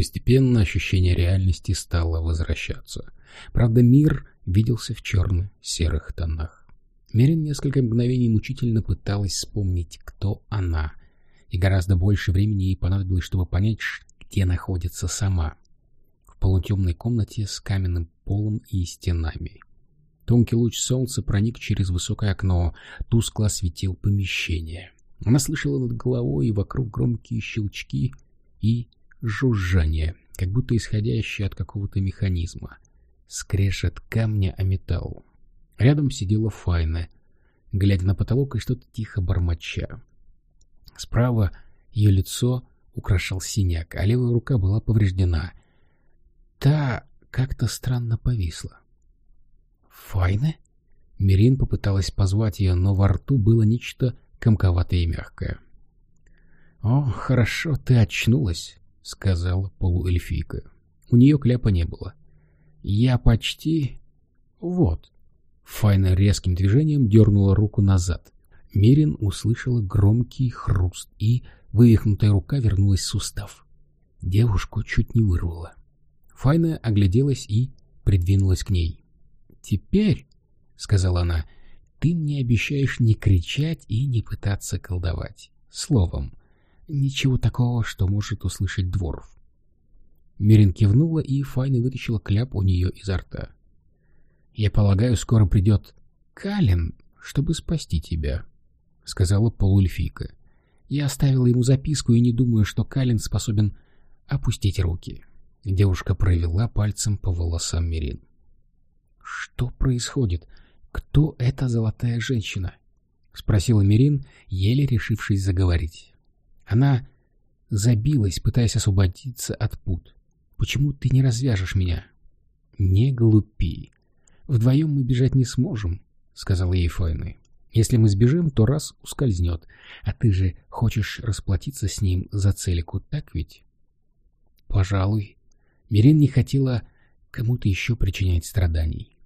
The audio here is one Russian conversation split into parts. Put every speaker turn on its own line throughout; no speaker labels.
Постепенно ощущение реальности стало возвращаться. Правда, мир виделся в черно-серых тонах. Мерин несколько мгновений мучительно пыталась вспомнить, кто она, и гораздо больше времени ей понадобилось, чтобы понять, где находится сама. В полутемной комнате с каменным полом и стенами. Тонкий луч солнца проник через высокое окно, тускло осветил помещение. Она слышала над головой и вокруг громкие щелчки и жужжание, как будто исходящее от какого-то механизма. Скрежет камня о металл. Рядом сидела Файна, глядя на потолок и что-то тихо бормоча. Справа ее лицо украшал синяк, а левая рука была повреждена. Та как-то странно повисла. Файна? Мирин попыталась позвать ее, но во рту было нечто комковатое и мягкое. «О, хорошо, ты очнулась», — сказала полуэльфийка. У нее кляпа не было. «Я почти...» «Вот». Файна резким движением дернула руку назад. Мирин услышала громкий хруст, и вывихнутая рука вернулась в сустав. Девушку чуть не вырвала. Файна огляделась и придвинулась к ней. «Теперь», — сказала она, — «ты мне обещаешь не кричать и не пытаться колдовать. Словом, ничего такого, что может услышать дворф». Мирин кивнула, и Файна вытащила кляп у нее изо рта. «Я полагаю, скоро придет Калин, чтобы спасти тебя», — сказала полуэльфийка. «Я оставила ему записку и не думаю, что Калин способен опустить руки». Девушка провела пальцем по волосам Мирин. «Что происходит? Кто эта золотая женщина?» — спросила Мирин, еле решившись заговорить. Она забилась, пытаясь освободиться от пут. «Почему ты не развяжешь меня?» «Не глупи. Вдвоем мы бежать не сможем», — сказала ей Файны. «Если мы сбежим, то раз ускользнет. А ты же хочешь расплатиться с ним за целику, так ведь?» «Пожалуй». Мирин не хотела кому-то еще причинять страданий.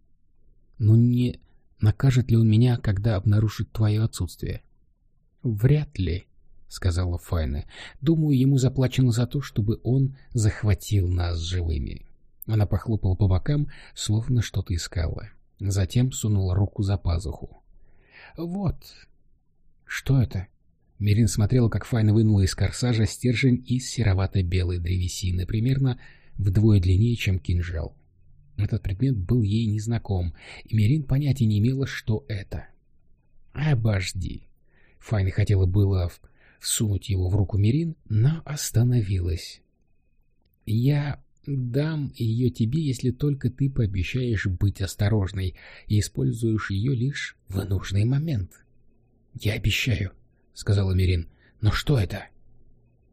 Но не накажет ли он меня, когда обнаружит твое отсутствие? — Вряд ли, — сказала Файна. — Думаю, ему заплачено за то, чтобы он захватил нас живыми. Она похлопала по бокам, словно что-то искала. Затем сунула руку за пазуху. — Вот. — Что это? Мирин смотрела, как Файна вынула из корсажа стержень из серовато-белой древесины, примерно вдвое длиннее, чем кинжал. Этот предмет был ей незнаком, и Мерин понятия не имела, что это. «Обожди!» Файна хотела было всунуть его в руку Мерин, но остановилась. «Я дам ее тебе, если только ты пообещаешь быть осторожной и используешь ее лишь в нужный момент». «Я обещаю», — сказала Мерин. «Но что это?»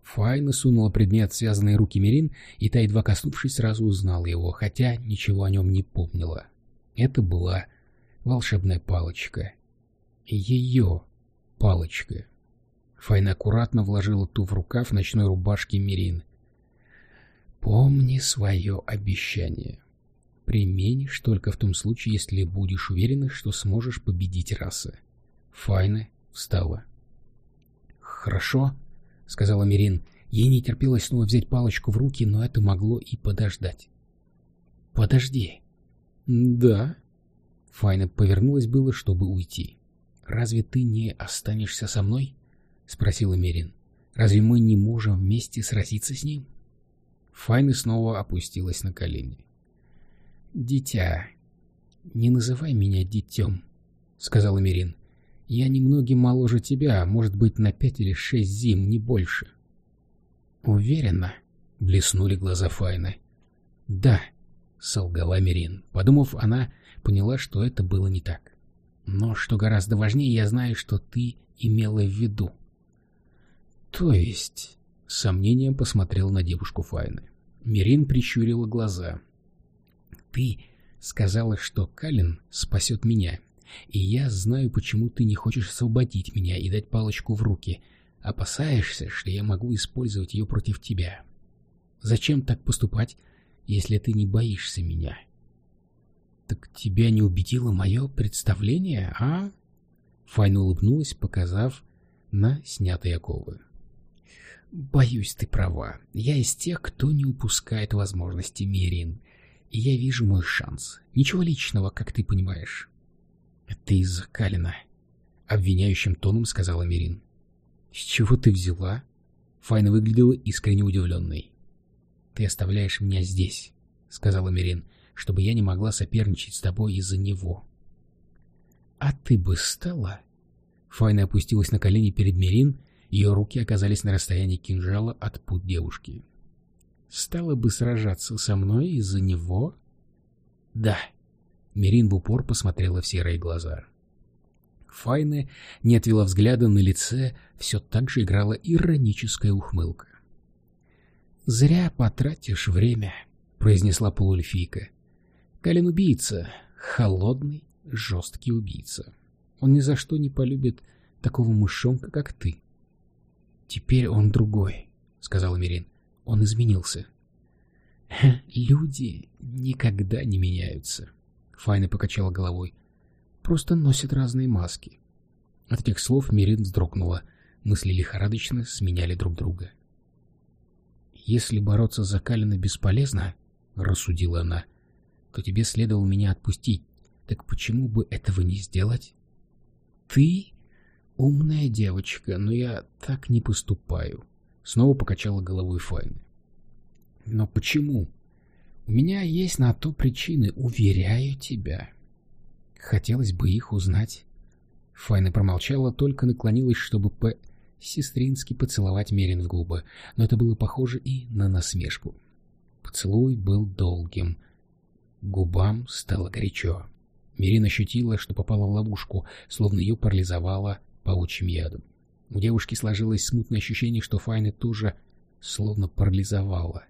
Файна сунула предмет в связанные руки Мерин, и та, едва коснувшись, сразу узнала его, хотя ничего о нем не помнила. Это была волшебная палочка. Ее палочка. Файна аккуратно вложила ту в рукав ночной рубашки Мерин. «Помни свое обещание. Применишь только в том случае, если будешь уверена, что сможешь победить расы». Файна встала. «Хорошо», — сказала Мирин. Ей не терпелось снова взять палочку в руки, но это могло и подождать. «Подожди». «Да». Файна повернулась было, чтобы уйти. «Разве ты не останешься со мной?» — спросила Мерин. «Разве мы не можем вместе сразиться с ним?» Файна снова опустилась на колени. «Дитя, не называй меня детем», — сказала Мерин. Я немногим моложе тебя, может быть, на пять или шесть зим, не больше. Уверена? Блеснули глаза Файны. Да, солгала Мерин. Подумав, она поняла, что это было не так. Но, что гораздо важнее, я знаю, что ты имела в виду. То есть... С сомнением посмотрел на девушку Файны. Мирин прищурила глаза. «Ты сказала, что Калин спасет меня, и я знаю, почему ты не хочешь освободить меня и дать палочку в руки. Опасаешься, что я могу использовать ее против тебя. Зачем так поступать, если ты не боишься меня? Так тебя не убедило мое представление, а? Файна улыбнулась, показав на снятые оковы. Боюсь, ты права. Я из тех, кто не упускает возможности, Мирин. И я вижу мой шанс. Ничего личного, как ты понимаешь. Это из-за Калина. Обвиняющим тоном сказала Мирин. С чего ты взяла? Файна выглядела искренне удивленной. Ты оставляешь меня здесь, сказала Мирин, чтобы я не могла соперничать с тобой из-за него. А ты бы стала? Файна опустилась на колени перед Мирин ее руки оказались на расстоянии кинжала от пут девушки. «Стала бы сражаться со мной из-за него?» «Да». Мирин в упор посмотрела в серые глаза. Файна не отвела взгляда на лице, все так же играла ироническая ухмылка. «Зря потратишь время», — произнесла полуэльфийка. «Калин убийца, холодный, жесткий убийца. Он ни за что не полюбит такого мышонка, как ты». «Теперь он другой», — сказал Мирин. «Он изменился». «Люди никогда не меняются», — Файна покачала головой. «Просто носят разные маски». От этих слов Мирин вздрогнула. Мысли лихорадочно сменяли друг друга. «Если бороться за Калина бесполезно, — рассудила она, — то тебе следовало меня отпустить. Так почему бы этого не сделать?» «Ты «Умная девочка, но я так не поступаю», — снова покачала головой Файны. «Но почему? У меня есть на то причины, уверяю тебя. Хотелось бы их узнать». Файна промолчала, только наклонилась, чтобы по сестрински поцеловать Мерин в губы, но это было похоже и на насмешку. Поцелуй был долгим. Губам стало горячо. Мирин ощутила, что попала в ловушку, словно ее парализовала паучьим ядом. У девушки сложилось смутное ощущение, что Файны тоже словно парализовала.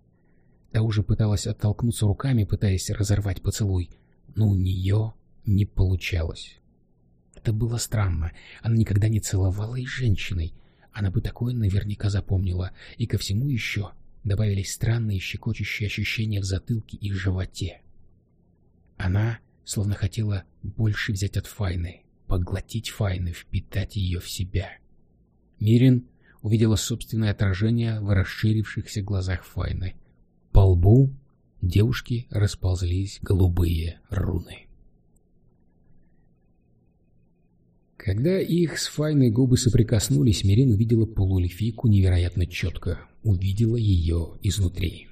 Та уже пыталась оттолкнуться руками, пытаясь разорвать поцелуй, но у нее не получалось. Это было странно. Она никогда не целовала и женщиной. Она бы такое наверняка запомнила. И ко всему еще добавились странные щекочущие ощущения в затылке и животе. Она словно хотела больше взять от Файны, поглотить Файны, впитать ее в себя. Мирин увидела собственное отражение в расширившихся глазах Файны. По лбу девушки расползлись голубые руны. Когда их с Файной губы соприкоснулись, Мирин увидела полуэльфийку невероятно четко, увидела ее изнутри.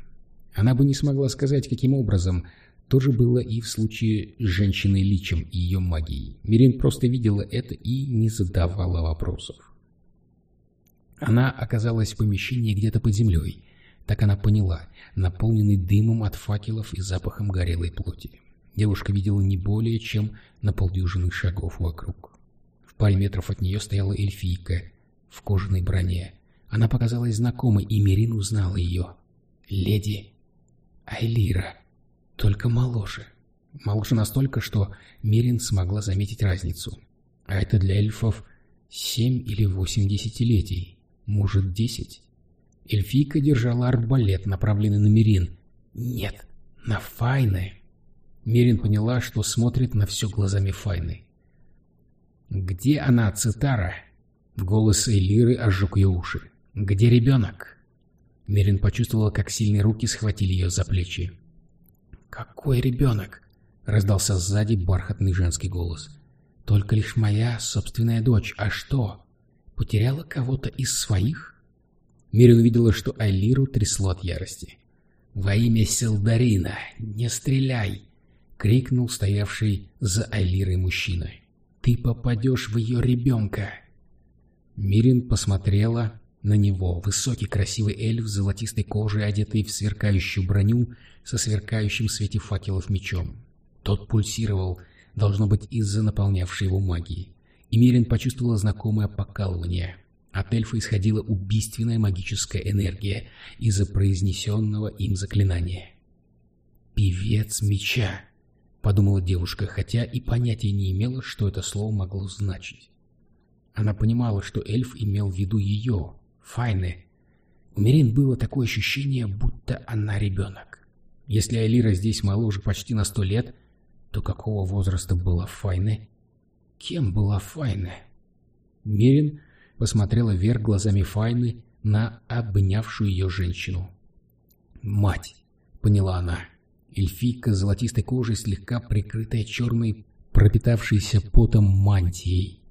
Она бы не смогла сказать, каким образом, то же было и в случае с женщиной-личем и ее магией. Мирин просто видела это и не задавала вопросов. Она оказалась в помещении где-то под землей. Так она поняла, наполненный дымом от факелов и запахом горелой плоти. Девушка видела не более чем на полдюжины шагов вокруг. В паре метров от нее стояла эльфийка в кожаной броне. Она показалась знакомой, и Мирин узнала ее. Леди Айлира только моложе. Моложе настолько, что Мирин смогла заметить разницу. А это для эльфов семь или восемь десятилетий, может десять. Эльфийка держала арбалет, направленный на Мирин. Нет, на Файны. Мирин поняла, что смотрит на все глазами Файны. «Где она, Цитара?» Голос Элиры ожег ее уши. «Где ребенок?» Мирин почувствовала, как сильные руки схватили ее за плечи. «Какой ребенок?» — раздался сзади бархатный женский голос. «Только лишь моя собственная дочь. А что? Потеряла кого-то из своих?» Мирин увидела, что Айлиру трясло от ярости. «Во имя Селдарина, не стреляй!» — крикнул стоявший за Айлирой мужчина. «Ты попадешь в ее ребенка!» Мирин посмотрела на него высокий красивый эльф с золотистой кожей, одетый в сверкающую броню, со сверкающим в свете факелов мечом. Тот пульсировал, должно быть, из-за наполнявшей его магии. И Мирин почувствовала знакомое покалывание. От эльфа исходила убийственная магическая энергия из-за произнесенного им заклинания. «Певец меча», — подумала девушка, хотя и понятия не имела, что это слово могло значить. Она понимала, что эльф имел в виду ее, Файны. У Мирин было такое ощущение, будто она ребенок. Если Алира здесь моложе почти на сто лет, то какого возраста была Файны? Кем была Файны? Мирин посмотрела вверх глазами Файны, на обнявшую ее женщину. «Мать!» — поняла она. Эльфийка с золотистой кожей, слегка прикрытая черной, пропитавшейся потом мантией.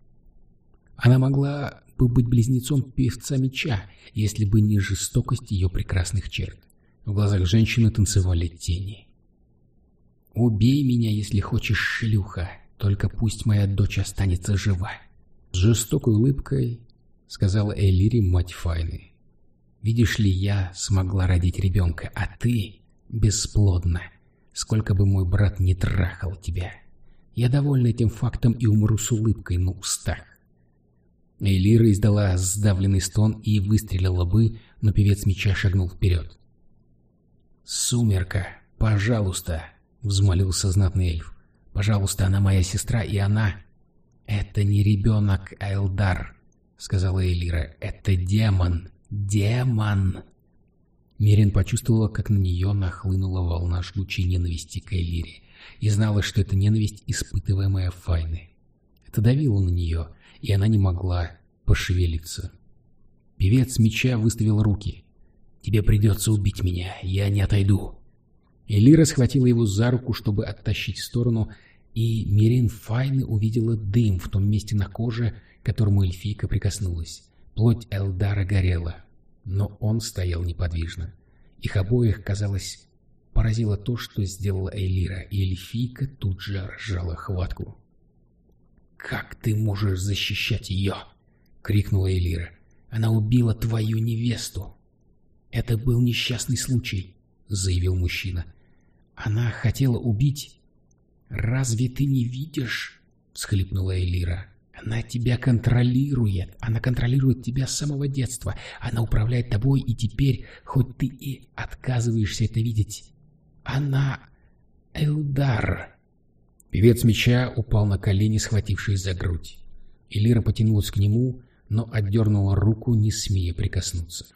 Она могла бы быть близнецом певца меча, если бы не жестокость ее прекрасных черт. В глазах женщины танцевали тени. «Убей меня, если хочешь, шлюха, только пусть моя дочь останется жива». С жестокой улыбкой сказала Элири мать Файны. «Видишь ли, я смогла родить ребенка, а ты бесплодна, сколько бы мой брат не трахал тебя. Я довольна этим фактом и умру с улыбкой на устах». Элира издала сдавленный стон и выстрелила бы, но певец меча шагнул вперед. «Сумерка, пожалуйста!» — взмолился знатный эльф. «Пожалуйста, она моя сестра, и она...» «Это не ребенок, а Элдар», — сказала Элира. «Это демон! Демон!» Мирин почувствовала, как на нее нахлынула волна жгучей ненависти к Элире, и знала, что это ненависть, испытываемая Файны. Это давило на нее, и она не могла пошевелиться. Певец меча выставил руки. «Тебе придется убить меня, я не отойду». Элира схватила его за руку, чтобы оттащить в сторону, и Мирин Файны увидела дым в том месте на коже, к которому эльфийка прикоснулась. Плоть Элдара горела, но он стоял неподвижно. Их обоих, казалось, поразило то, что сделала Элира, и эльфийка тут же разжала хватку. «Как ты можешь защищать ее?» — крикнула Элира. «Она убила твою невесту!» «Это был несчастный случай», — заявил мужчина. «Она хотела убить...» «Разве ты не видишь?» — всхлипнула Элира. «Она тебя контролирует. Она контролирует тебя с самого детства. Она управляет тобой, и теперь, хоть ты и отказываешься это видеть, она... Элдар...» Певец меча упал на колени, схватившись за грудь. Элира потянулась к нему, но отдернула руку, не смея прикоснуться.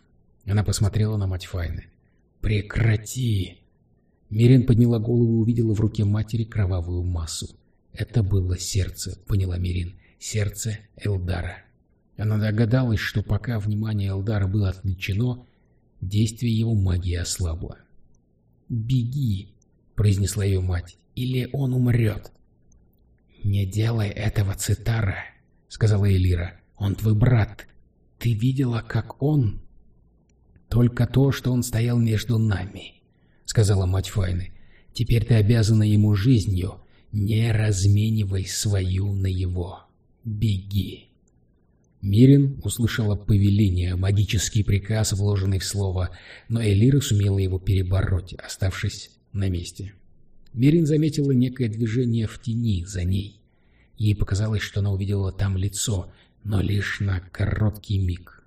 Она посмотрела на мать Файны. «Прекрати!» Мирен подняла голову и увидела в руке матери кровавую массу. Это было сердце, поняла Мирин. Сердце Элдара. Она догадалась, что пока внимание Элдара было отвлечено, действие его магии ослабло. «Беги!» — произнесла ее мать или он умрет. «Не делай этого, Цитара», — сказала Элира. «Он твой брат. Ты видела, как он...» «Только то, что он стоял между нами», — сказала мать Файны. «Теперь ты обязана ему жизнью. Не разменивай свою на его. Беги». Мирин услышала повеление, магический приказ, вложенный в слово, но Элира сумела его перебороть, оставшись на месте. Мерин заметила некое движение в тени за ней. Ей показалось, что она увидела там лицо, но лишь на короткий миг.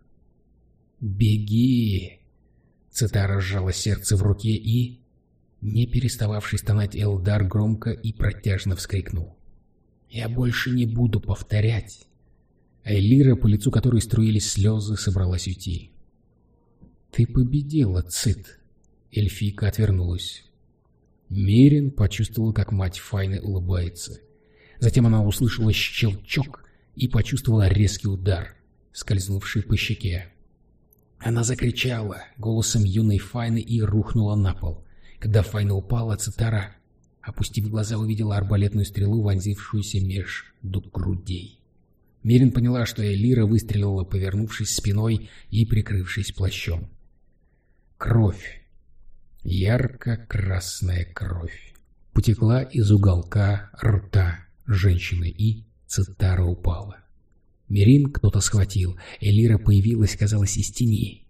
«Беги!» Цитара сжала сердце в руке и... Не перестававший стонать Элдар громко и протяжно вскрикнул. «Я больше не буду повторять!» Элира, по лицу которой струились слезы, собралась уйти. «Ты победила, Цит!» Эльфийка отвернулась. Мерин почувствовал, как мать Файны улыбается. Затем она услышала щелчок и почувствовала резкий удар, скользнувший по щеке. Она закричала голосом юной Файны и рухнула на пол. Когда Файна упала, Цитара, опустив глаза, увидела арбалетную стрелу, вонзившуюся между грудей. Мерин поняла, что Элира выстрелила, повернувшись спиной и прикрывшись плащом. Кровь Ярко-красная кровь потекла из уголка рта женщины, и цитара упала. Мирин кто-то схватил, Элира появилась, казалось, из тени.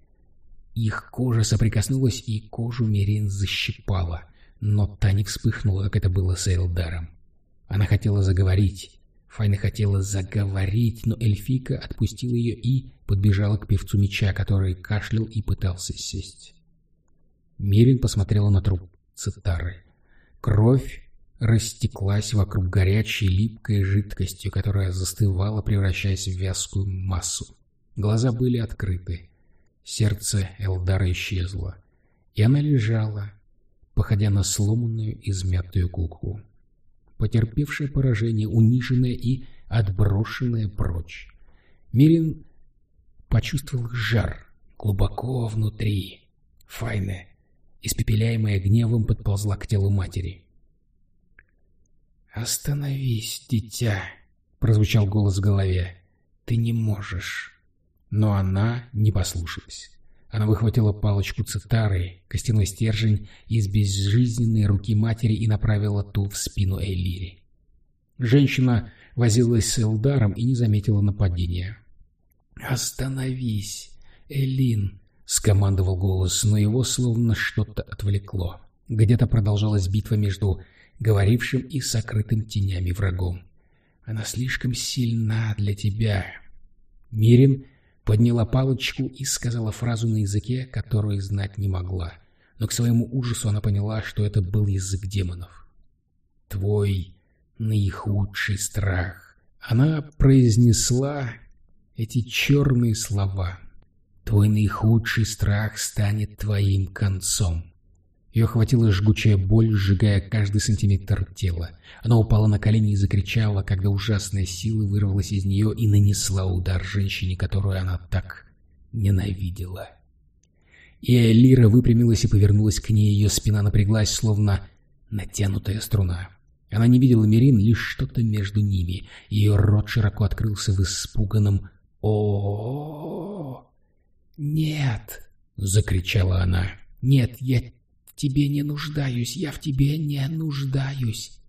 Их кожа соприкоснулась, и кожу Мирин защипала, но та не вспыхнула, как это было с Элдаром. Она хотела заговорить. Файна хотела заговорить, но эльфийка отпустила ее и подбежала к певцу меча, который кашлял и пытался сесть. Мирин посмотрела на труп цитары. Кровь растеклась вокруг горячей липкой жидкостью, которая застывала, превращаясь в вязкую массу. Глаза были открыты. Сердце Элдара исчезло, и она лежала, походя на сломанную измятую куклу. Потерпевшая поражение, униженная и отброшенная прочь. Мирин почувствовал жар глубоко внутри. Файна, испепеляемая гневом, подползла к телу матери. «Остановись, дитя!» — прозвучал голос в голове. «Ты не можешь!» Но она не послушалась. Она выхватила палочку цитары, костяной стержень из безжизненной руки матери и направила ту в спину Элири. Женщина возилась с Элдаром и не заметила нападения. «Остановись, Элин!» — скомандовал голос, но его словно что-то отвлекло. Где-то продолжалась битва между говорившим и сокрытым тенями врагом. «Она слишком сильна для тебя!» Мирин подняла палочку и сказала фразу на языке, которую знать не могла. Но к своему ужасу она поняла, что это был язык демонов. «Твой наихудший страх». Она произнесла эти черные слова. «Твой наихудший страх станет твоим концом». Ее охватила жгучая боль, сжигая каждый сантиметр тела. Она упала на колени и закричала, когда ужасная сила вырвалась из нее и нанесла удар женщине, которую она так ненавидела. И Элира выпрямилась и повернулась к ней, ее спина напряглась, словно натянутая струна. Она не видела Мирин, лишь что-то между ними. Ее рот широко открылся в испуганном о, «Нет!» — закричала она. «Нет, я в тебе не нуждаюсь, я в тебе не нуждаюсь!»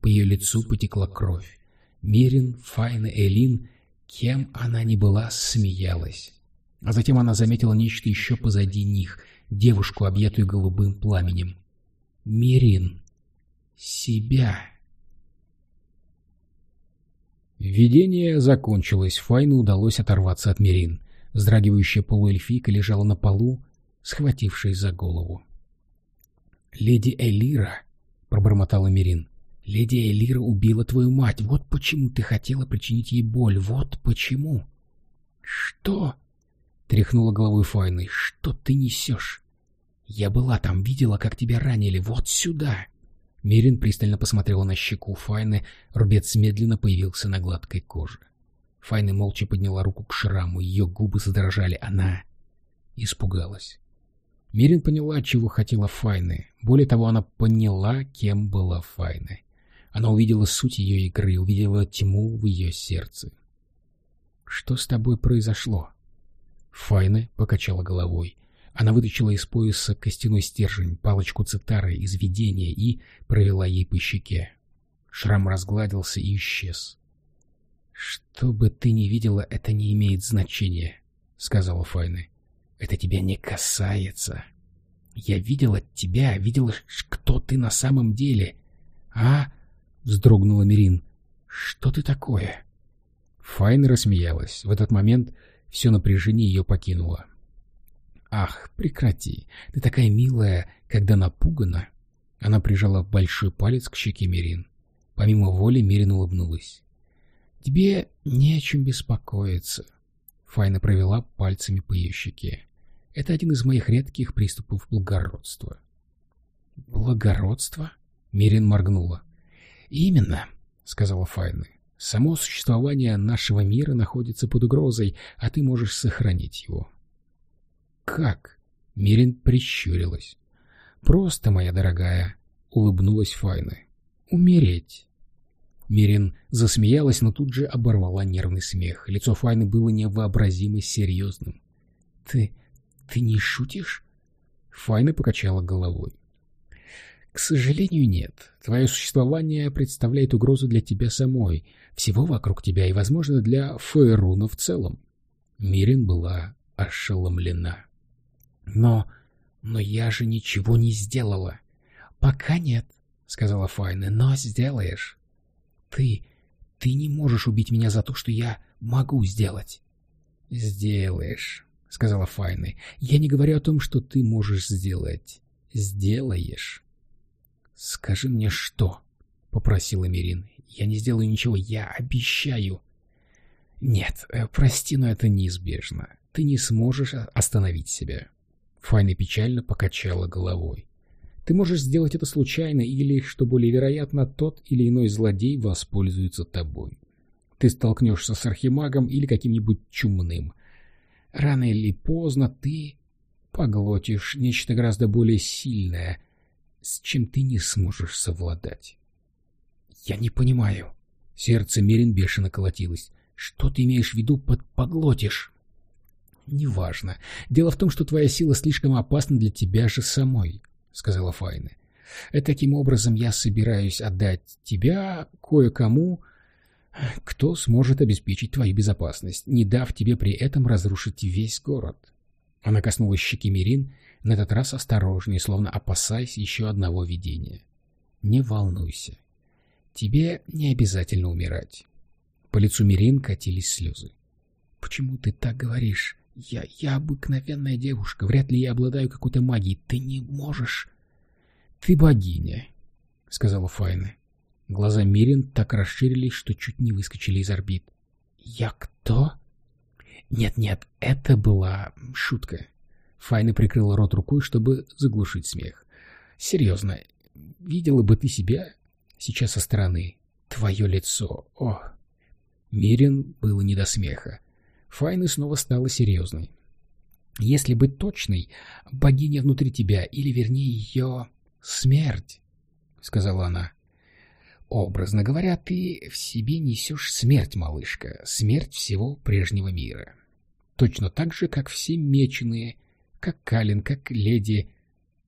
По ее лицу потекла кровь. Мирин, Файна, Элин, кем она ни была, смеялась. А затем она заметила нечто еще позади них, девушку, объятую голубым пламенем. Мирин. Себя. Видение закончилось, Файну удалось оторваться от Мирин. Вздрагивающая полуэльфийка лежала на полу, схватившись за голову. «Леди Элира», — пробормотала Мирин, — «леди Элира убила твою мать. Вот почему ты хотела причинить ей боль. Вот почему». «Что?» — тряхнула головой Файны. «Что ты несешь?» «Я была там, видела, как тебя ранили. Вот сюда!» Мирин пристально посмотрела на щеку Файны, рубец медленно появился на гладкой коже. Файна молча подняла руку к шраму, ее губы задрожали, она испугалась. Мирин поняла, чего хотела Файны. Более того, она поняла, кем была Файна. Она увидела суть ее игры, увидела тьму в ее сердце. «Что с тобой произошло?» Файна покачала головой. Она вытащила из пояса костяной стержень, палочку цитары из видения и провела ей по щеке. Шрам разгладился и исчез. «Что бы ты ни видела, это не имеет значения», — сказала Файна. «Это тебя не касается. Я видела тебя, видела, кто ты на самом деле. А?» — вздрогнула Мирин. «Что ты такое?» Файна рассмеялась. В этот момент все напряжение ее покинуло. «Ах, прекрати! Ты такая милая, когда напугана!» Она прижала большой палец к щеке Мирин. Помимо воли Мирин улыбнулась. «Тебе не о чем беспокоиться», — Файна провела пальцами по ее щеке. «Это один из моих редких приступов благородства». «Благородство?» — Мирин моргнула. «Именно», — сказала Файна. «Само существование нашего мира находится под угрозой, а ты можешь сохранить его. «Как?» — Мирин прищурилась. «Просто, моя дорогая», — улыбнулась Файна. «Умереть». Мирин засмеялась, но тут же оборвала нервный смех. Лицо Файны было невообразимо серьезным. «Ты... ты не шутишь?» Файна покачала головой. «К сожалению, нет. Твое существование представляет угрозу для тебя самой, всего вокруг тебя и, возможно, для Фейруна в целом». Мирин была ошеломлена. Но... но я же ничего не сделала. Пока нет, сказала Файна, но сделаешь. Ты... ты не можешь убить меня за то, что я могу сделать. Сделаешь, сказала Файна. Я не говорю о том, что ты можешь сделать. Сделаешь. Скажи мне что, попросила Мирин. Я не сделаю ничего, я обещаю. Нет, э, прости, но это неизбежно. Ты не сможешь остановить себя. Файна печально покачала головой. Ты можешь сделать это случайно или, что более вероятно, тот или иной злодей воспользуется тобой. Ты столкнешься с архимагом или каким-нибудь чумным. Рано или поздно ты поглотишь нечто гораздо более сильное, с чем ты не сможешь совладать. Я не понимаю. Сердце Мерин бешено колотилось. Что ты имеешь в виду под поглотишь? Неважно. Дело в том, что твоя сила слишком опасна для тебя же самой, сказала Файна. Таким образом, я собираюсь отдать тебя кое-кому, кто сможет обеспечить твою безопасность, не дав тебе при этом разрушить весь город. Она коснулась щеки Мирин, на этот раз осторожнее, словно опасаясь еще одного видения. Не волнуйся. Тебе не обязательно умирать. По лицу Мирин катились слезы. Почему ты так говоришь? Я, я обыкновенная девушка, вряд ли я обладаю какой-то магией. Ты не можешь. Ты богиня, сказала Файна. Глаза Мирин так расширились, что чуть не выскочили из орбит. «Я кто?» «Нет-нет, это была шутка». Файна прикрыла рот рукой, чтобы заглушить смех. «Серьезно, видела бы ты себя сейчас со стороны? Твое лицо, о!» Мирин было не до смеха. Файна снова стала серьезной. «Если быть точной, богиня внутри тебя, или, вернее, ее смерть», — сказала она. Образно говоря, ты в себе несешь смерть, малышка, смерть всего прежнего мира. Точно так же, как все меченые, как Калин, как леди.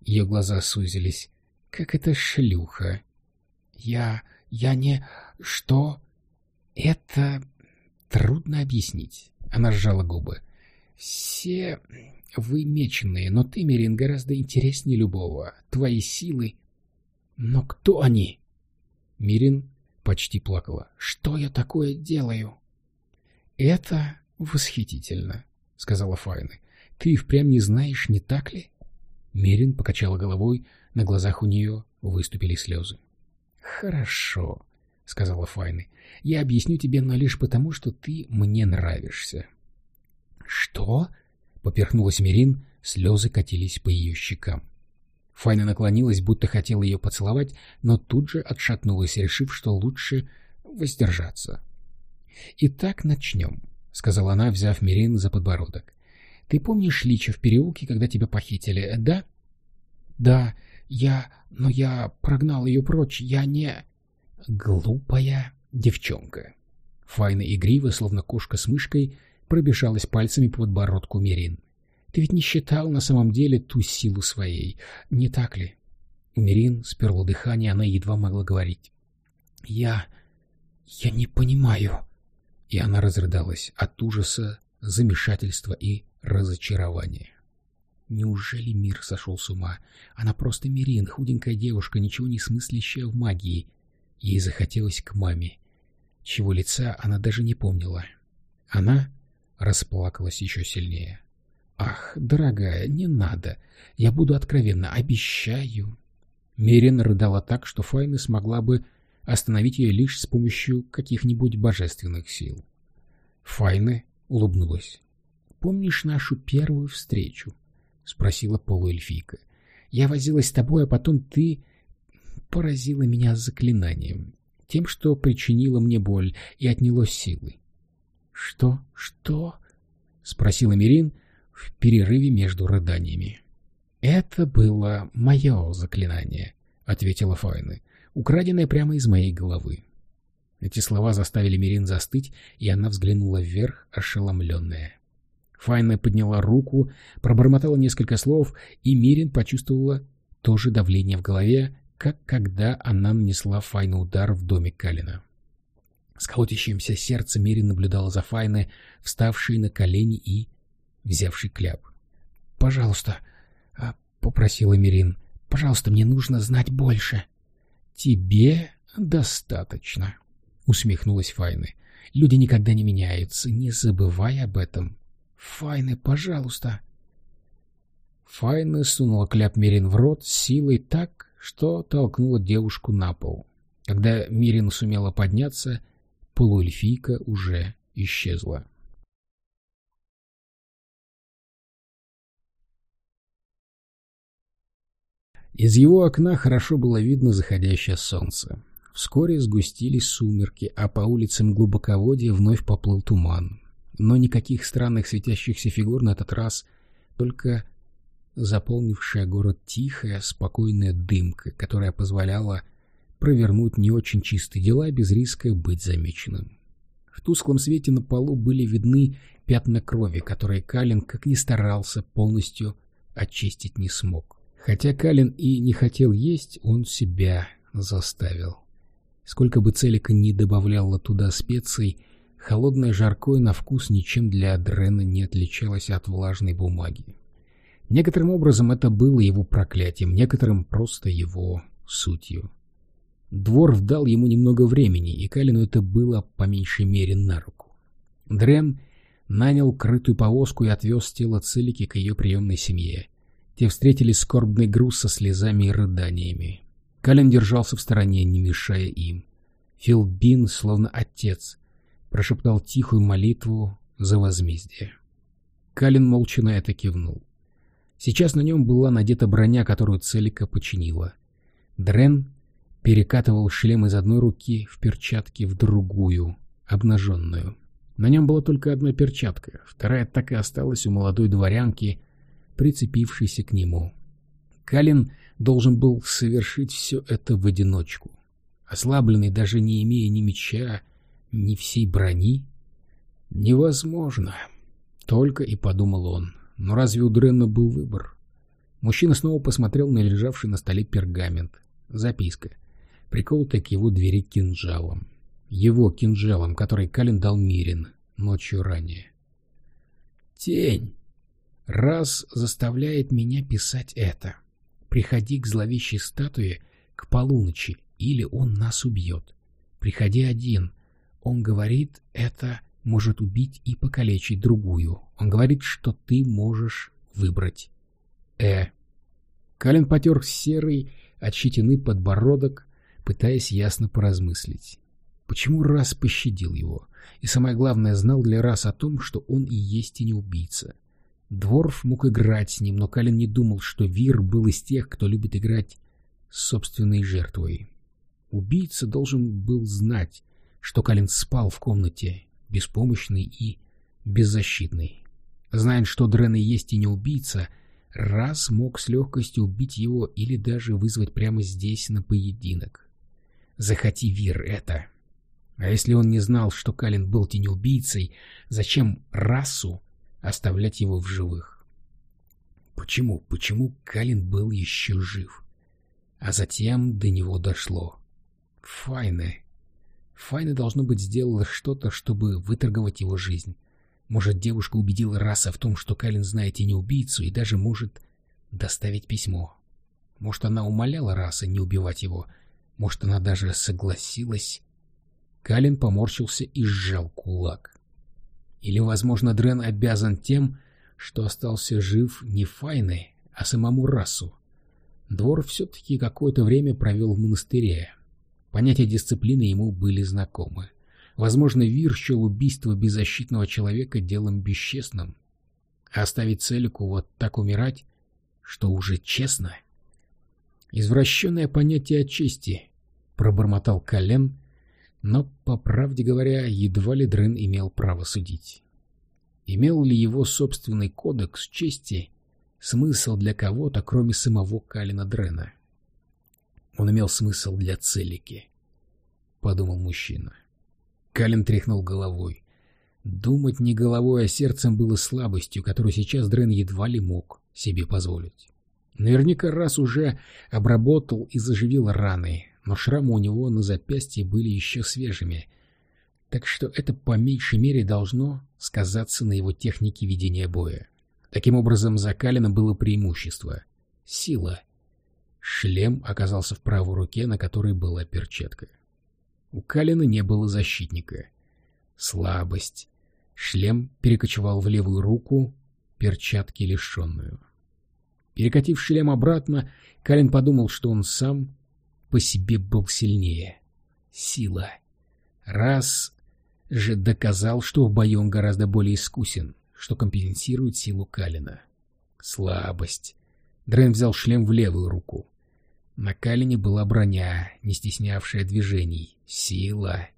Ее глаза сузились. Как эта шлюха. Я... я не... что? Это... трудно объяснить. Она сжала губы. Все вы меченые, но ты, Мерин, гораздо интереснее любого. Твои силы... Но кто они? Мирин почти плакала. «Что я такое делаю?» «Это восхитительно», — сказала Файна. «Ты впрямь не знаешь, не так ли?» Мирин покачала головой, на глазах у нее выступили слезы. «Хорошо», — сказала Файна. «Я объясню тебе, но лишь потому, что ты мне нравишься». «Что?» — поперхнулась Мирин, слезы катились по ее щекам. Файна наклонилась, будто хотела ее поцеловать, но тут же отшатнулась, решив, что лучше воздержаться. «Итак, начнем», — сказала она, взяв Мирин за подбородок. «Ты помнишь Лича в переулке, когда тебя похитили, да?» «Да, я... но я прогнал ее прочь, я не...» «Глупая девчонка». Файна игриво, словно кошка с мышкой, пробежалась пальцами по подбородку Мирин. Ты ведь не считал на самом деле ту силу своей, не так ли? У Мирин сперло дыхание, она едва могла говорить. «Я... я не понимаю...» И она разрыдалась от ужаса, замешательства и разочарования. Неужели мир сошел с ума? Она просто Мирин, худенькая девушка, ничего не смыслящая в магии. Ей захотелось к маме, чего лица она даже не помнила. Она расплакалась еще сильнее. «Ах, дорогая, не надо. Я буду откровенна, обещаю». Мерин рыдала так, что Файна смогла бы остановить ее лишь с помощью каких-нибудь божественных сил. Файна улыбнулась. «Помнишь нашу первую встречу?» — спросила полуэльфийка. «Я возилась с тобой, а потом ты поразила меня заклинанием, тем, что причинило мне боль и отняло силы». «Что? Что?» — спросила Мирин, в перерыве между рыданиями. «Это было мое заклинание», — ответила Файна, украденное прямо из моей головы. Эти слова заставили Мирин застыть, и она взглянула вверх, ошеломленная. Файна подняла руку, пробормотала несколько слов, и Мирин почувствовала то же давление в голове, как когда она нанесла Файну удар в доме Калина. С колотящимся сердцем Мирин наблюдала за Файной, вставшей на колени и взявший кляп. «Пожалуйста», а, — попросила Мирин, — «пожалуйста, мне нужно знать больше». «Тебе достаточно», — усмехнулась Файны. «Люди никогда не меняются, не забывай об этом». «Файны, пожалуйста». Файна сунула кляп Мирин в рот силой так, что толкнула девушку на пол. Когда Мирин сумела подняться, полуэльфийка уже исчезла. Из его окна хорошо было видно заходящее солнце. Вскоре сгустились сумерки, а по улицам глубоководья вновь поплыл туман. но никаких странных светящихся фигур на этот раз, только заполнившая город тихая, спокойная дымка, которая позволяла провернуть не очень чистые дела без риска быть замеченным. В тусклом свете на полу были видны пятна крови, которые Калин, как ни старался, полностью очистить не смог. Хотя Калин и не хотел есть, он себя заставил. Сколько бы Целика ни добавляла туда специй, холодное жаркое на вкус ничем для Дрена не отличалось от влажной бумаги. Некоторым образом это было его проклятием, некоторым просто его сутью. Двор дал ему немного времени, и Калину это было по меньшей мере на руку. Дрен нанял крытую повозку и отвез тело Целики к ее приемной семье. Те встретили скорбный груз со слезами и рыданиями. Калин держался в стороне, не мешая им. Филбин, словно отец, прошептал тихую молитву за возмездие. Калин молча на это кивнул. Сейчас на нем была надета броня, которую Целика починила. Дрен перекатывал шлем из одной руки в перчатке в другую, обнаженную. На нем была только одна перчатка, вторая так и осталась у молодой дворянки, прицепившейся к нему. Калин должен был совершить все это в одиночку. Ослабленный, даже не имея ни меча, ни всей брони? Невозможно. Только и подумал он. Но разве у Дренна был выбор? Мужчина снова посмотрел на лежавший на столе пергамент. Записка приколотая к его двери кинжалом. Его кинжалом, который Калин дал Мирин ночью ранее. «Тень! Раз заставляет меня писать это. Приходи к зловещей статуе к полуночи, или он нас убьет. Приходи один. Он говорит, это может убить и покалечить другую. Он говорит, что ты можешь выбрать. Э. Калин потер серый от подбородок, пытаясь ясно поразмыслить. Почему Раз пощадил его? И самое главное, знал для Раз о том, что он и есть и не убийца. Дворф мог играть с ним, но Калин не думал, что Вир был из тех, кто любит играть с собственной жертвой. Убийца должен был знать, что Калин спал в комнате, беспомощный и беззащитный. Зная, что Дрен и есть и не убийца, Раз мог с легкостью убить его или даже вызвать прямо здесь на поединок. Захоти Вир это. А если он не знал, что Калин был тенеубийцей, зачем расу оставлять его в живых? Почему, почему Калин был еще жив? А затем до него дошло. Файны. Файны, должно быть, сделала что-то, чтобы выторговать его жизнь. Может, девушка убедила Раса в том, что Калин знает и не убийцу, и даже может доставить письмо. Может, она умоляла Раса не убивать его, — может, она даже согласилась? Калин поморщился и сжал кулак. Или, возможно, Дрен обязан тем, что остался жив не Файны, а самому расу. Двор все-таки какое-то время провел в монастыре. Понятия дисциплины ему были знакомы. Возможно, Вир счел убийство беззащитного человека делом бесчестным. А оставить Целику вот так умирать, что уже честно — Извращенное понятие о чести, пробормотал Кален, но, по правде говоря, едва ли Дрен имел право судить. Имел ли его собственный кодекс чести смысл для кого-то, кроме самого Калина Дрена? Он имел смысл для Целики, — подумал мужчина. Калин тряхнул головой. Думать не головой, а сердцем было слабостью, которую сейчас Дрен едва ли мог себе позволить. Наверняка раз уже обработал и заживил раны, но шрамы у него на запястье были еще свежими, так что это по меньшей мере должно сказаться на его технике ведения боя. Таким образом, за Калина было преимущество — сила. Шлем оказался в правой руке, на которой была перчатка. У Калина не было защитника. Слабость. Шлем перекочевал в левую руку, перчатки лишенную. Перекатив шлем обратно, Калин подумал, что он сам по себе был сильнее. Сила. Раз же доказал, что в бою он гораздо более искусен, что компенсирует силу Калина. Слабость. Дрен взял шлем в левую руку. На Калине была броня, не стеснявшая движений. Сила.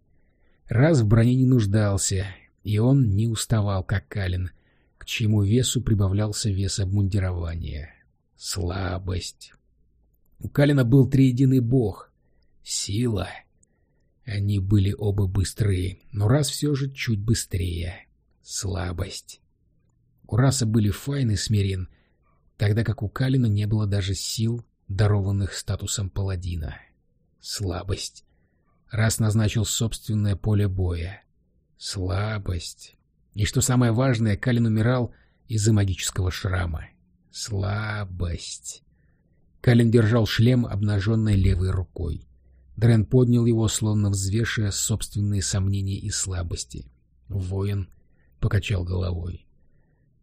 Раз в броне не нуждался, И он не уставал, как Калин, к чему весу прибавлялся вес обмундирования. Слабость. У Калина был триединый бог. Сила. Они были оба быстрые, но раз все же чуть быстрее. Слабость. У раса были Файн и Смирин, тогда как у Калина не было даже сил, дарованных статусом паладина. Слабость. Раз назначил собственное поле боя. Слабость. И что самое важное, Калин умирал из-за магического шрама. Слабость. Калин держал шлем обнаженной левой рукой. Дрен поднял его, словно взвешивая собственные сомнения и слабости. Воин покачал головой.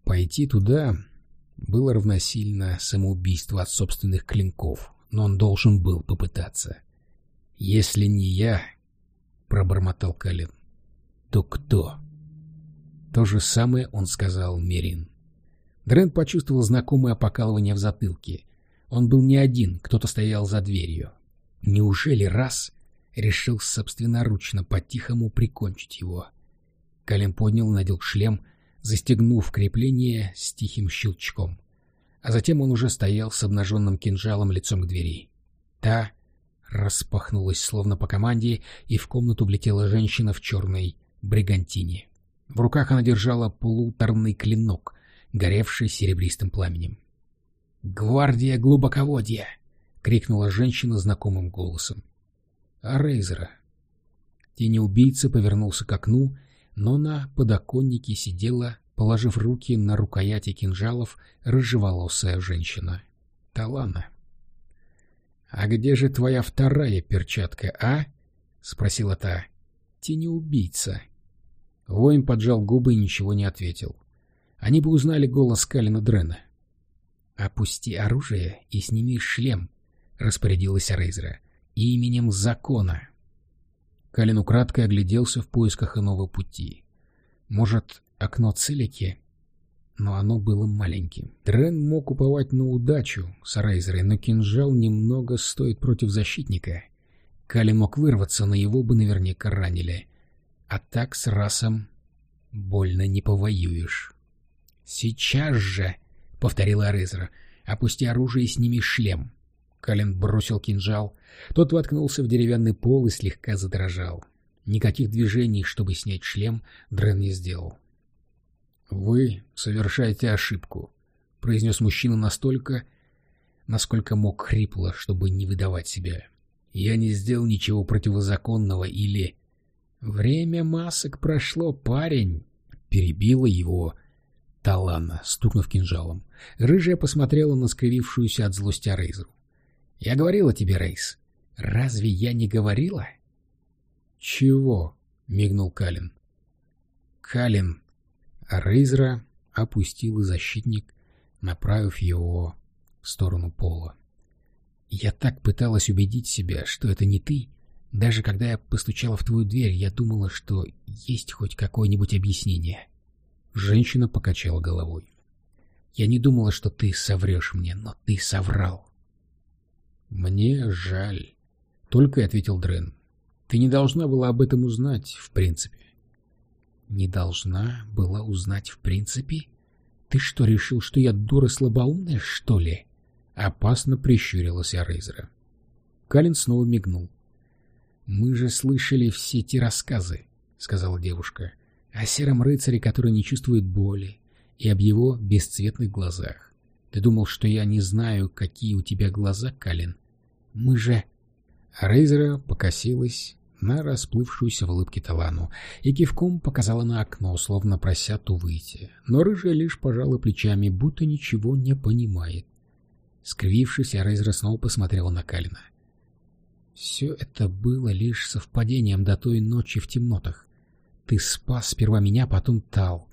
Пойти туда было равносильно самоубийству от собственных клинков, но он должен был попытаться. «Если не я», — пробормотал Калин, — «то кто?» То же самое он сказал Мерин. Дрен почувствовал знакомое покалывание в затылке. Он был не один, кто-то стоял за дверью. Неужели раз решил собственноручно по-тихому прикончить его? Калин поднял, надел шлем, застегнув крепление с тихим щелчком. А затем он уже стоял с обнаженным кинжалом лицом к двери. Та распахнулась словно по команде, и в комнату влетела женщина в черной бригантине. В руках она держала полуторный клинок, горевший серебристым пламенем. «Гвардия глубоководья!» — крикнула женщина знакомым голосом. «А Рейзера?» Тень-убийца повернулся к окну но на подоконнике сидела, положив руки на рукояти кинжалов, рыжеволосая женщина. Талана. «А где же твоя вторая перчатка, а?» — спросила та. «Тенеубийца». Воин поджал губы и ничего не ответил. Они бы узнали голос Калина Дрена. «Опусти оружие и сними шлем», — распорядилась Рейзера. «Именем закона». Калин украдкой огляделся в поисках иного пути. Может, окно целики? Но оно было маленьким. Дрен мог уповать на удачу с Рейзерой, но кинжал немного стоит против защитника. Калин мог вырваться, но его бы наверняка ранили. А так с расом больно не повоюешь. «Сейчас же!» — повторила Рейзера. «Опусти оружие и сними шлем». Калин бросил кинжал. Тот воткнулся в деревянный пол и слегка задрожал. Никаких движений, чтобы снять шлем, Дрен не сделал. «Вы совершаете ошибку», — произнес мужчина настолько, насколько мог хрипло, чтобы не выдавать себя. «Я не сделал ничего противозаконного или...» «Время масок прошло, парень!» — перебила его Талана, стукнув кинжалом. Рыжая посмотрела на скривившуюся от злости Рейзеру. Я говорила тебе, Рейс. Разве я не говорила? Чего? мигнул Калин. Калин. Рейзера опустил защитник, направив его в сторону пола. Я так пыталась убедить себя, что это не ты. Даже когда я постучала в твою дверь, я думала, что есть хоть какое-нибудь объяснение. Женщина покачала головой. Я не думала, что ты соврешь мне, но ты соврал. «Мне жаль», — только и ответил Дрен. «Ты не должна была об этом узнать, в принципе». «Не должна была узнать, в принципе? Ты что, решил, что я дура слабоумная, что ли?» Опасно прищурилась Рейзера. Калин снова мигнул. «Мы же слышали все эти рассказы», — сказала девушка, — «о сером рыцаре, который не чувствует боли, и об его бесцветных глазах. Ты думал, что я не знаю, какие у тебя глаза, Калин? Мы же...» Рейзера покосилась на расплывшуюся в улыбке Талану и кивком показала на окно, словно прося ту выйти. Но рыжая лишь пожала плечами, будто ничего не понимает. Скривившись, Рейзера снова посмотрела на Калина. «Все это было лишь совпадением до той ночи в темнотах. Ты спас сперва меня, потом Тал.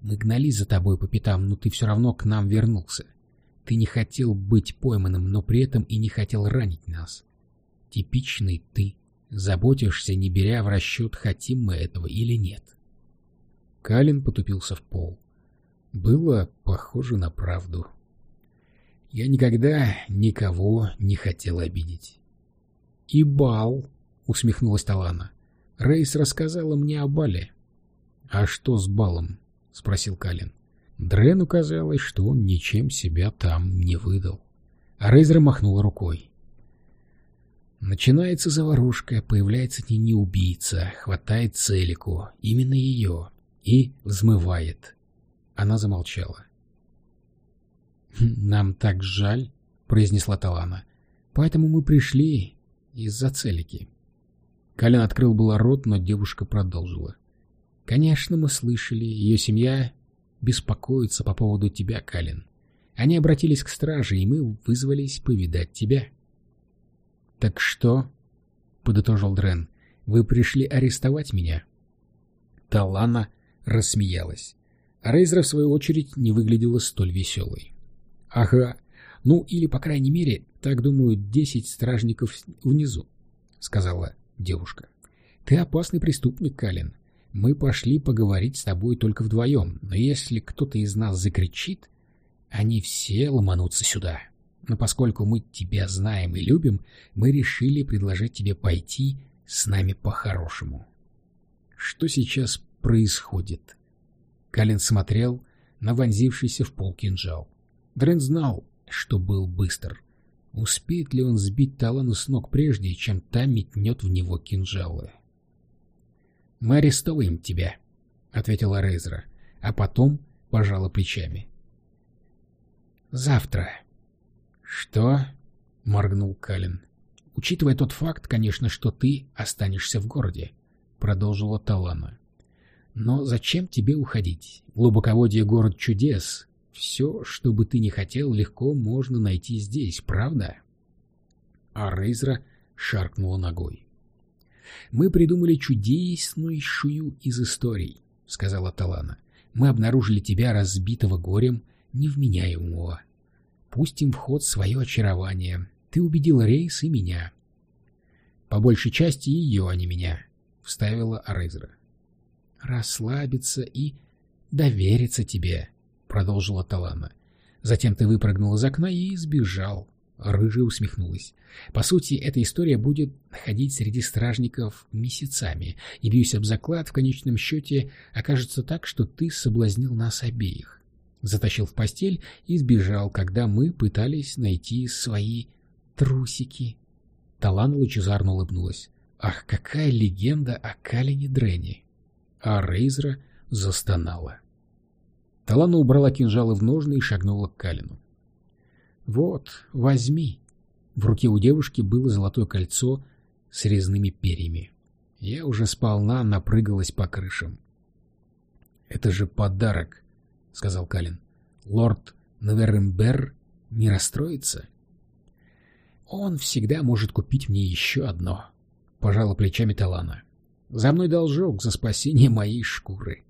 Мы гнались за тобой по пятам, но ты все равно к нам вернулся. Ты не хотел быть пойманным, но при этом и не хотел ранить нас. Типичный ты. Заботишься, не беря в расчет, хотим мы этого или нет. Калин потупился в пол. Было похоже на правду. Я никогда никого не хотел обидеть. «И бал», — усмехнулась Талана. «Рейс рассказала мне о бале». «А что с балом?» — спросил Калин. Дрену казалось, что он ничем себя там не выдал. А Рейзер махнула рукой. Начинается заварушка, появляется не убийца, хватает целику, именно ее, и взмывает. Она замолчала. «Нам так жаль», — произнесла Талана. «Поэтому мы пришли из-за целики». Калин открыл было рот, но девушка продолжила. «Конечно, мы слышали, ее семья беспокоится по поводу тебя, Калин. Они обратились к страже, и мы вызвались повидать тебя». «Так что?» — подытожил Дрен. «Вы пришли арестовать меня?» Талана рассмеялась. Рейзера, в свою очередь, не выглядела столь веселой. «Ага. Ну, или, по крайней мере, так думают десять стражников внизу», — сказала девушка. «Ты опасный преступник, Калин. Мы пошли поговорить с тобой только вдвоем, но если кто-то из нас закричит, они все ломанутся сюда. Но поскольку мы тебя знаем и любим, мы решили предложить тебе пойти с нами по-хорошему». «Что сейчас происходит?» Калин смотрел на вонзившийся в пол кинжал. Дрен знал, что был быстр. Успеет ли он сбить Талану с ног прежде, чем та метнет в него кинжалы? «Мы арестовываем тебя», — ответила Рейзера, а потом пожала плечами. «Завтра». «Что?» — моргнул Калин. «Учитывая тот факт, конечно, что ты останешься в городе», — продолжила Талана. Но зачем тебе уходить? Глубоководье — город чудес. Все, что бы ты ни хотел, легко можно найти здесь, правда? А Рейзра шаркнула ногой. «Мы придумали чудеснейшую из историй», — сказала Талана. «Мы обнаружили тебя, разбитого горем, невменяемого. Пустим в ход свое очарование. Ты убедил Рейс и меня». «По большей части ее, а не меня», — вставила Рейзра расслабиться и довериться тебе, — продолжила Талана. Затем ты выпрыгнул из окна и сбежал. Рыжая усмехнулась. По сути, эта история будет ходить среди стражников месяцами, и, бьюсь об заклад, в конечном счете окажется так, что ты соблазнил нас обеих. Затащил в постель и сбежал, когда мы пытались найти свои трусики. Талана лучезарно улыбнулась. Ах, какая легенда о Калине Дрене! а Рейзра застонала. Талана убрала кинжалы в ножны и шагнула к Калину. «Вот, возьми». В руке у девушки было золотое кольцо с резными перьями. Я уже сполна напрыгалась по крышам. «Это же подарок», — сказал Калин. «Лорд Наверембер не расстроится?» «Он всегда может купить мне еще одно», — пожала плечами Талана. За мной должок за спасение моей шкуры.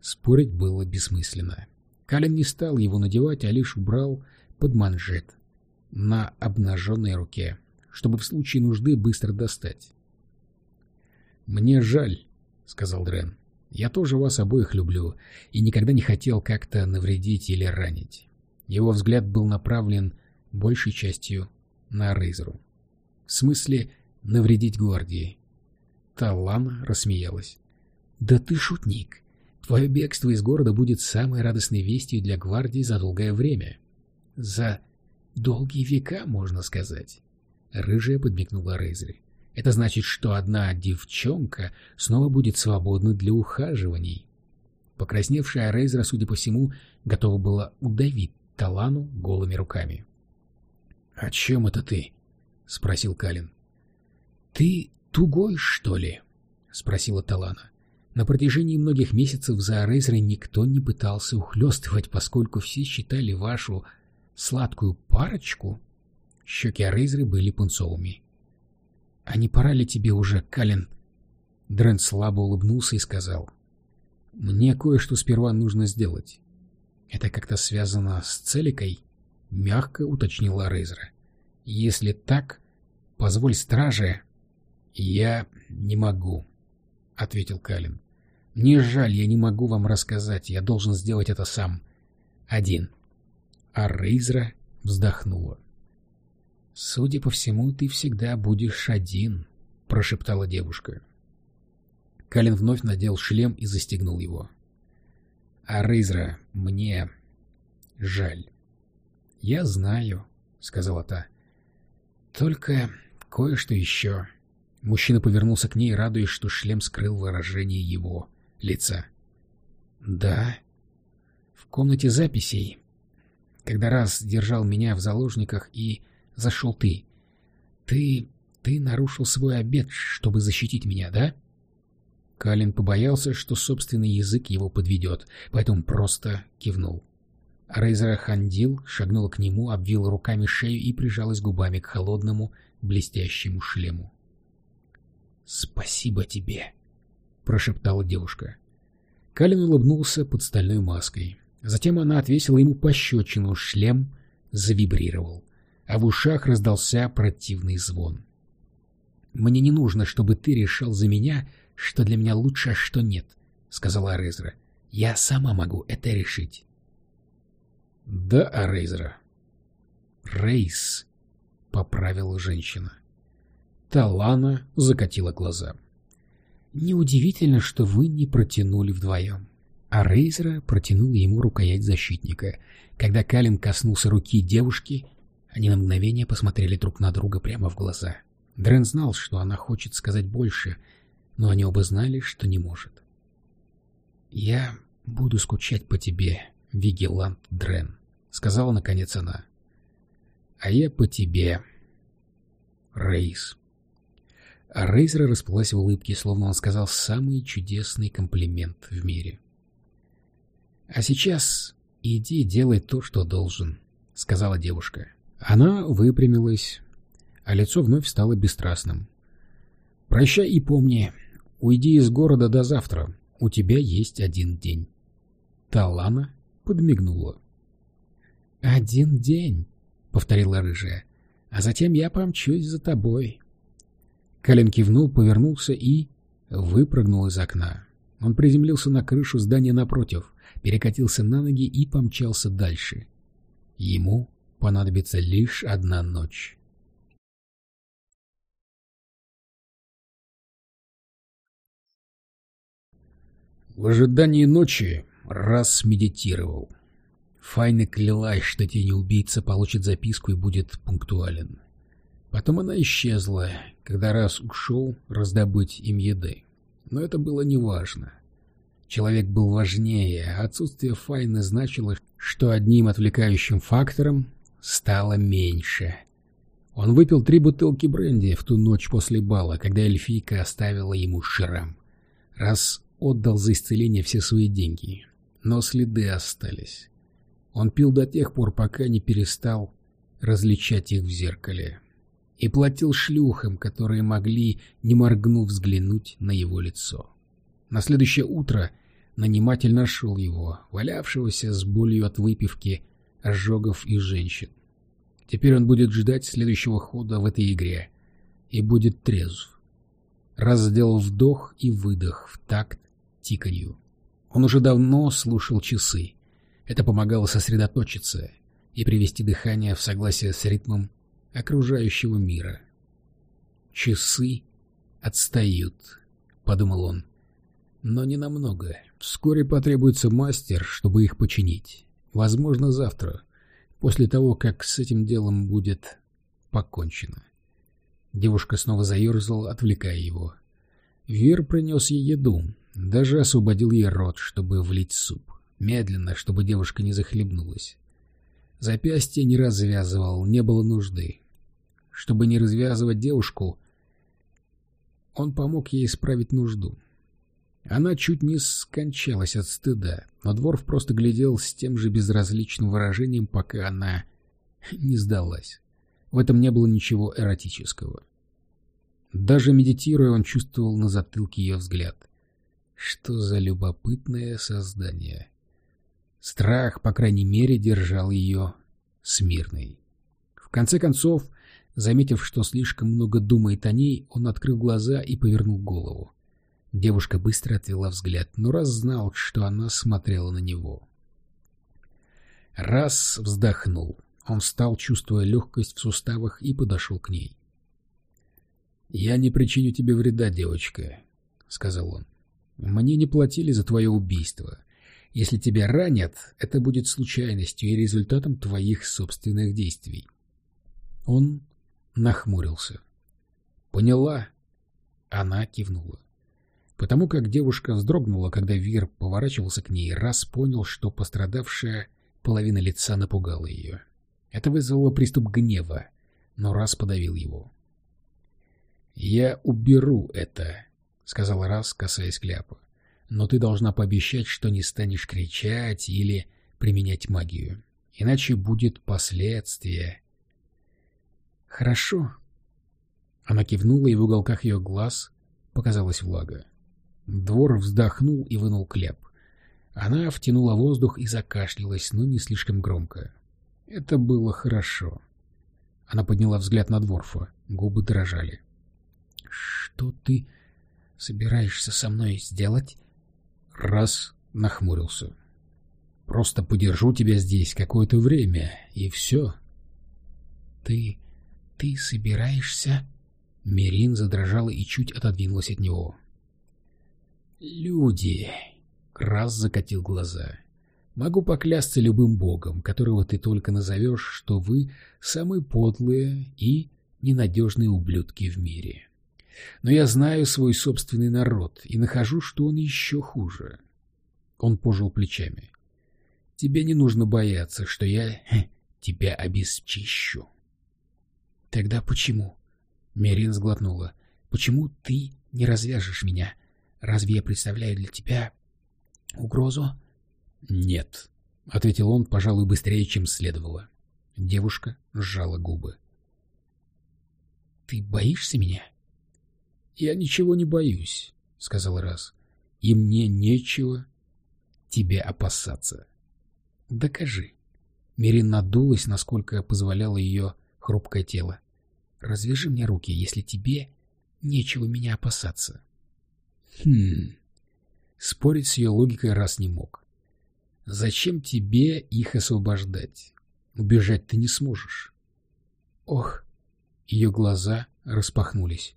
Спорить было бессмысленно. Калин не стал его надевать, а лишь убрал под манжет на обнаженной руке, чтобы в случае нужды быстро достать. «Мне жаль», — сказал Дрен. «Я тоже вас обоих люблю и никогда не хотел как-то навредить или ранить». Его взгляд был направлен большей частью на Рейзеру. В смысле, навредить гвардии. Таллана рассмеялась. «Да ты шутник. Твое бегство из города будет самой радостной вестью для гвардии за долгое время. За долгие века, можно сказать». Рыжая подмигнула Рейзере. «Это значит, что одна девчонка снова будет свободна для ухаживаний». Покрасневшая Рейзера, судя по всему, готова была удавить Талану голыми руками. — О чем это ты? — спросил Калин. — Ты «Тугой, что ли?» — спросила Талана. На протяжении многих месяцев за Рейзерой никто не пытался ухлёстывать, поскольку все считали вашу сладкую парочку. Щеки Рейзеры были пунцовыми. — А не пора ли тебе уже, Калин? Дрен слабо улыбнулся и сказал. — Мне кое-что сперва нужно сделать. — Это как-то связано с Целикой? — мягко уточнила Рейзера. — Если так, позволь страже «Я не могу», — ответил Калин. «Мне жаль, я не могу вам рассказать, я должен сделать это сам. Один». А Рейзра вздохнула. «Судя по всему, ты всегда будешь один», — прошептала девушка. Калин вновь надел шлем и застегнул его. «А Рейзра, мне жаль». «Я знаю», — сказала та. «Только кое-что еще». Мужчина повернулся к ней, радуясь, что шлем скрыл выражение его лица. «Да. В комнате записей, когда раз держал меня в заложниках и зашел ты. Ты... ты нарушил свой обет, чтобы защитить меня, да?» Калин побоялся, что собственный язык его подведет, поэтому просто кивнул. Рейзера Хандил шагнула к нему, обвила руками шею и прижалась губами к холодному, блестящему шлему. «Спасибо тебе», — прошептала девушка. Калин улыбнулся под стальной маской. Затем она отвесила ему пощечину, шлем завибрировал, а в ушах раздался противный звон. «Мне не нужно, чтобы ты решал за меня, что для меня лучше, а что нет», — сказала Арезра. «Я сама могу это решить». «Да, Арезра». «Рейс», — поправила женщина. Талана закатила глаза. «Неудивительно, что вы не протянули вдвоем». А Рейзера протянул ему рукоять защитника. Когда Калин коснулся руки девушки, они на мгновение посмотрели друг на друга прямо в глаза. Дрен знал, что она хочет сказать больше, но они оба знали, что не может. «Я буду скучать по тебе, Вигелант Дрен», — сказала наконец она. «А я по тебе, Рейс». А Рейзера расплылась в улыбке, словно он сказал самый чудесный комплимент в мире. «А сейчас иди делай то, что должен», — сказала девушка. Она выпрямилась, а лицо вновь стало бесстрастным. «Прощай и помни, уйди из города до завтра, у тебя есть один день». Талана подмигнула. «Один день», — повторила рыжая, — «а затем я помчусь за тобой». Калин кивнул, повернулся и выпрыгнул из окна. Он приземлился на крышу здания напротив, перекатился на ноги и помчался дальше. Ему понадобится лишь одна ночь. В ожидании ночи раз медитировал. Файна клялась, что тень-убийца получит записку и будет пунктуален. Потом она исчезла, когда раз ушел раздобыть им еды. Но это было неважно. Человек был важнее, отсутствие Файны значило, что одним отвлекающим фактором стало меньше. Он выпил три бутылки бренди в ту ночь после бала, когда эльфийка оставила ему шрам. Раз отдал за исцеление все свои деньги, но следы остались. Он пил до тех пор, пока не перестал различать их в зеркале и платил шлюхам, которые могли, не моргнув, взглянуть на его лицо. На следующее утро наниматель нашел его, валявшегося с болью от выпивки, ожогов и женщин. Теперь он будет ждать следующего хода в этой игре и будет трезв. Раз вдох и выдох в такт тиканью. Он уже давно слушал часы. Это помогало сосредоточиться и привести дыхание в согласие с ритмом окружающего мира. «Часы отстают», — подумал он. «Но не намного. Вскоре потребуется мастер, чтобы их починить. Возможно, завтра, после того, как с этим делом будет покончено». Девушка снова заерзала, отвлекая его. Вер принес ей еду, даже освободил ей рот, чтобы влить суп. Медленно, чтобы девушка не захлебнулась. Запястье не развязывал, не было нужды. Чтобы не развязывать девушку, он помог ей исправить нужду. Она чуть не скончалась от стыда, но Дворф просто глядел с тем же безразличным выражением, пока она не сдалась. В этом не было ничего эротического. Даже медитируя, он чувствовал на затылке ее взгляд. Что за любопытное создание. Страх, по крайней мере, держал ее смирной. В конце концов, Заметив, что слишком много думает о ней, он открыл глаза и повернул голову. Девушка быстро отвела взгляд, но раз знал, что она смотрела на него. Раз вздохнул. Он встал, чувствуя легкость в суставах, и подошел к ней. «Я не причиню тебе вреда, девочка», — сказал он. Мне не платили за твое убийство. Если тебя ранят, это будет случайностью и результатом твоих собственных действий. Он нахмурился. Поняла? Она кивнула. Потому как девушка вздрогнула, когда Вир поворачивался к ней, раз понял, что пострадавшая половина лица напугала ее. Это вызвало приступ гнева, но раз подавил его. «Я уберу это», — сказал раз, касаясь кляпа. «Но ты должна пообещать, что не станешь кричать или применять магию. Иначе будет последствие». «Хорошо». Она кивнула, и в уголках ее глаз показалась влага. Двор вздохнул и вынул кляп. Она втянула воздух и закашлялась, но не слишком громко. Это было хорошо. Она подняла взгляд на Дворфа. Губы дрожали. «Что ты собираешься со мной сделать?» Раз нахмурился. «Просто подержу тебя здесь какое-то время, и все». «Ты... ты собираешься...» Мерин задрожала и чуть отодвинулась от него. «Люди...» Раз закатил глаза. «Могу поклясться любым богом, которого ты только назовешь, что вы самые подлые и ненадежные ублюдки в мире. Но я знаю свой собственный народ и нахожу, что он еще хуже». Он пожал плечами. «Тебе не нужно бояться, что я тебя обесчищу». «Тогда почему?» Мерин сглотнула. «Почему ты не развяжешь меня?» Разве я представляю для тебя угрозу? — Нет, — ответил он, пожалуй, быстрее, чем следовало. Девушка сжала губы. — Ты боишься меня? — Я ничего не боюсь, — сказал раз. — И мне нечего тебя опасаться. — Докажи. Мирин надулась, насколько позволяло ее хрупкое тело. — Развяжи мне руки, если тебе нечего меня опасаться. — Хм. Спорить с ее логикой раз не мог. Зачем тебе их освобождать? Убежать ты не сможешь. Ох, ее глаза распахнулись.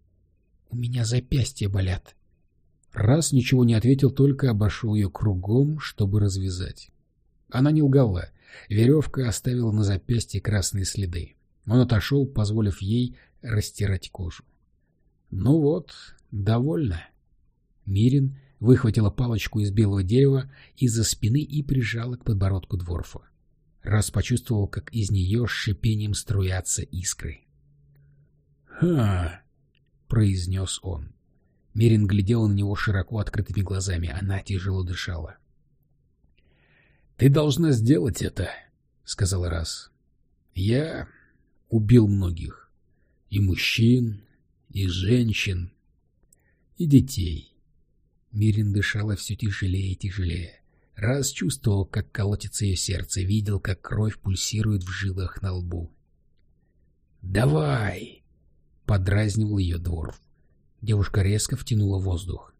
У меня запястья болят. Раз ничего не ответил, только обошел ее кругом, чтобы развязать. Она не лгала. Веревка оставила на запястье красные следы. Он отошел, позволив ей растирать кожу. Ну вот, довольно. Мирин выхватила палочку из белого дерева из-за спины и прижала к подбородку Дворфа. Раз почувствовал, как из нее с шипением струятся искры. «Ха!» — произнес он. Мирин глядел на него широко открытыми глазами. Она тяжело дышала. «Ты должна сделать это», — сказал Раз. «Я убил многих. И мужчин, и женщин, и детей. Мирин дышала все тяжелее и тяжелее. Раз чувствовал, как колотится ее сердце, видел, как кровь пульсирует в жилах на лбу. «Давай!» — подразнивал ее Дворф. Девушка резко втянула воздух.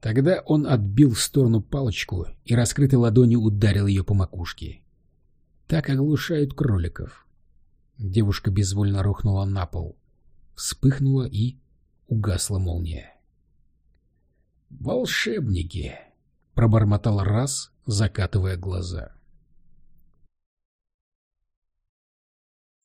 Тогда он отбил в сторону палочку и раскрытой ладонью ударил ее по макушке. Так оглушают кроликов. Девушка безвольно рухнула на пол. Вспыхнула и угасла молния. «Волшебники!» — пробормотал раз, закатывая глаза.